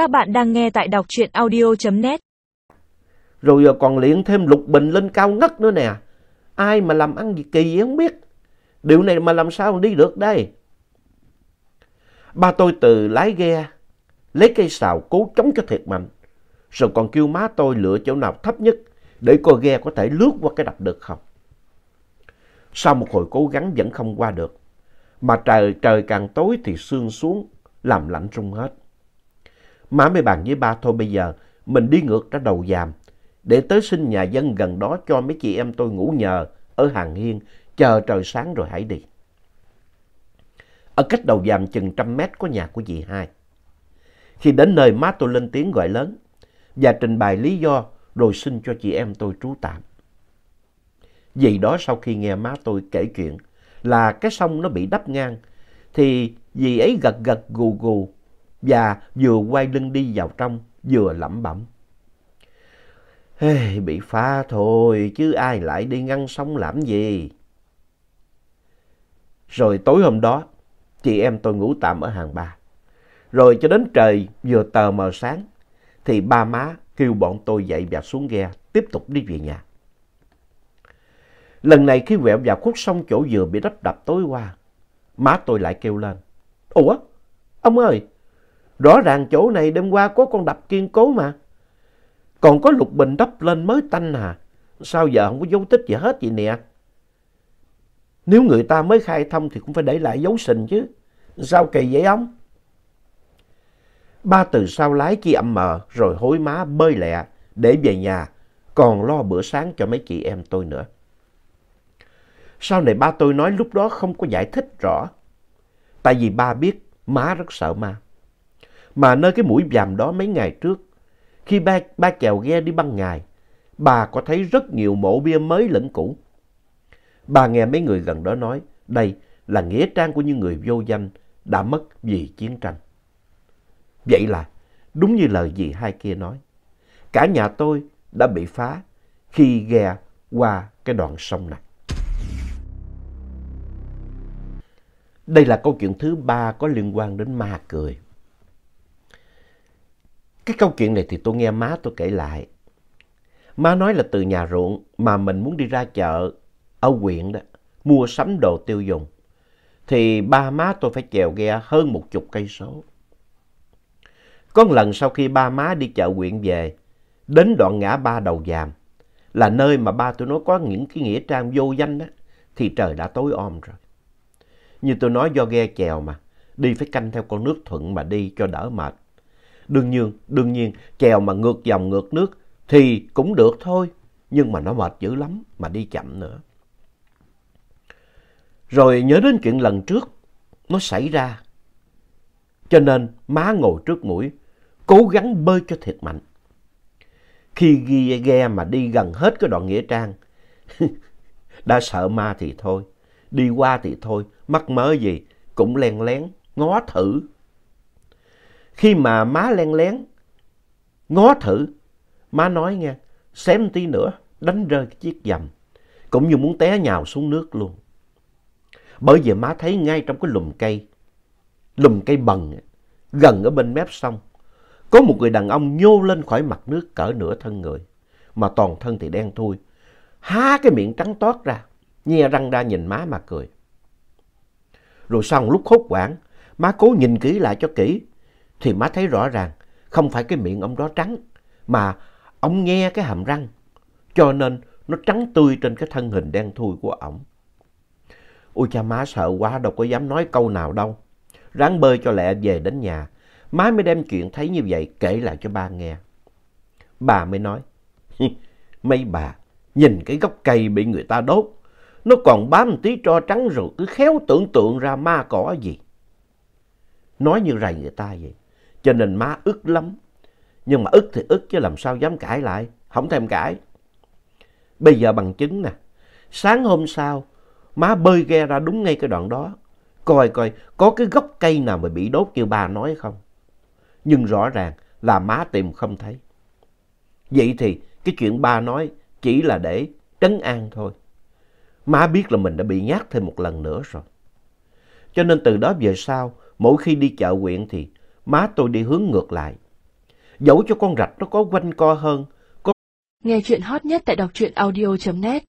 Các bạn đang nghe tại đọc truyện audio.net. Rồi giờ còn luyện thêm lục bình lên cao ngất nữa nè. Ai mà làm ăn gì kỳ không biết. Điều này mà làm sao đi được đây? Ba tôi từ lái ghe, lấy cây xào cố chống cho thiệt mạnh. Rồi còn kêu má tôi lựa chỗ nào thấp nhất để coi ghe có thể lướt qua cái đập được không. Sau một hồi cố gắng vẫn không qua được. Mà trời trời càng tối thì sương xuống, làm lạnh rung hết. Má mới bàn với ba, thôi bây giờ, mình đi ngược ra đầu giàm để tới xin nhà dân gần đó cho mấy chị em tôi ngủ nhờ ở hàng hiên, chờ trời sáng rồi hãy đi. Ở cách đầu giàm chừng trăm mét có nhà của chị hai. Khi đến nơi, má tôi lên tiếng gọi lớn và trình bày lý do rồi xin cho chị em tôi trú tạm. Vì đó sau khi nghe má tôi kể chuyện là cái sông nó bị đắp ngang thì dì ấy gật gật gù gù và vừa quay lưng đi vào trong vừa lẩm bẩm. Hey, bị phá thôi chứ ai lại đi ngăn sông làm gì. Rồi tối hôm đó chị em tôi ngủ tạm ở hàng ba. Rồi cho đến trời vừa tờ mờ sáng thì ba má kêu bọn tôi dậy và xuống ghe tiếp tục đi về nhà. Lần này khi quẹo vào khúc sông chỗ vừa bị đắp đập tối qua, má tôi lại kêu lên. Ủa, ông ơi, rõ ràng chỗ này đêm qua có con đập kiên cố mà. Còn có lục bình đắp lên mới tanh à, sao giờ không có dấu tích gì hết vậy nè. Nếu người ta mới khai thông thì cũng phải để lại dấu sình chứ. Sao kỳ vậy ông? Ba từ sau lái chi ậm mờ rồi hối má bơi lẹ để về nhà còn lo bữa sáng cho mấy chị em tôi nữa. Sau này ba tôi nói lúc đó không có giải thích rõ. Tại vì ba biết má rất sợ ma. Mà nơi cái mũi vàm đó mấy ngày trước, khi ba, ba chèo ghe đi băng ngày, bà có thấy rất nhiều mộ bia mới lẫn cũ. Bà nghe mấy người gần đó nói, đây là nghĩa trang của những người vô danh đã mất vì chiến tranh. Vậy là đúng như lời dì hai kia nói, cả nhà tôi đã bị phá khi ghe qua cái đoạn sông này. Đây là câu chuyện thứ ba có liên quan đến ma cười. Cái câu chuyện này thì tôi nghe má tôi kể lại. Má nói là từ nhà ruộng mà mình muốn đi ra chợ ở huyện đó, mua sắm đồ tiêu dùng. Thì ba má tôi phải chèo ghe hơn một chục cây số. Có một lần sau khi ba má đi chợ huyện về, đến đoạn ngã ba đầu giàm, là nơi mà ba tôi nói có những cái nghĩa trang vô danh đó, thì trời đã tối om rồi. Như tôi nói do ghe chèo mà, đi phải canh theo con nước thuận mà đi cho đỡ mệt. Đương nhiên, đương nhiên, chèo mà ngược dòng ngược nước thì cũng được thôi, nhưng mà nó mệt dữ lắm mà đi chậm nữa. Rồi nhớ đến chuyện lần trước, nó xảy ra. Cho nên má ngồi trước mũi, cố gắng bơi cho thiệt mạnh. Khi ghi ghe mà đi gần hết cái đoạn nghĩa trang, đã sợ ma thì thôi, đi qua thì thôi, mắc mớ gì cũng len lén, ngó thử. Khi mà má len lén, ngó thử, má nói nghe, xém tí nữa, đánh rơi cái chiếc dầm, cũng như muốn té nhào xuống nước luôn. Bởi vì má thấy ngay trong cái lùm cây, lùm cây bần, gần ở bên mép sông, có một người đàn ông nhô lên khỏi mặt nước cỡ nửa thân người, mà toàn thân thì đen thui, há cái miệng trắng toát ra, nhe răng ra nhìn má mà cười. Rồi sau một lúc hốt hoảng, má cố nhìn kỹ lại cho kỹ, thì má thấy rõ ràng không phải cái miệng ông đó trắng, mà ông nghe cái hàm răng, cho nên nó trắng tươi trên cái thân hình đen thui của ổng. Ôi cha má sợ quá đâu có dám nói câu nào đâu. Ráng bơi cho lẹ về đến nhà, má mới đem chuyện thấy như vậy kể lại cho ba nghe. Bà mới nói, mấy bà, nhìn cái gốc cây bị người ta đốt, nó còn bám một tí tro trắng rồi cứ khéo tưởng tượng ra ma cỏ gì. Nói như rầy người ta vậy. Cho nên má ức lắm. Nhưng mà ức thì ức chứ làm sao dám cãi lại. Không thèm cãi. Bây giờ bằng chứng nè. Sáng hôm sau, má bơi ghe ra đúng ngay cái đoạn đó. Coi coi có cái gốc cây nào mà bị đốt như bà nói không. Nhưng rõ ràng là má tìm không thấy. Vậy thì cái chuyện ba nói chỉ là để trấn an thôi. Má biết là mình đã bị nhát thêm một lần nữa rồi. Cho nên từ đó về sau, mỗi khi đi chợ huyện thì má tôi đi hướng ngược lại. dẫu cho con rạch nó có quanh co hơn. Nghe chuyện hot nhất tại đọc truyện audio.net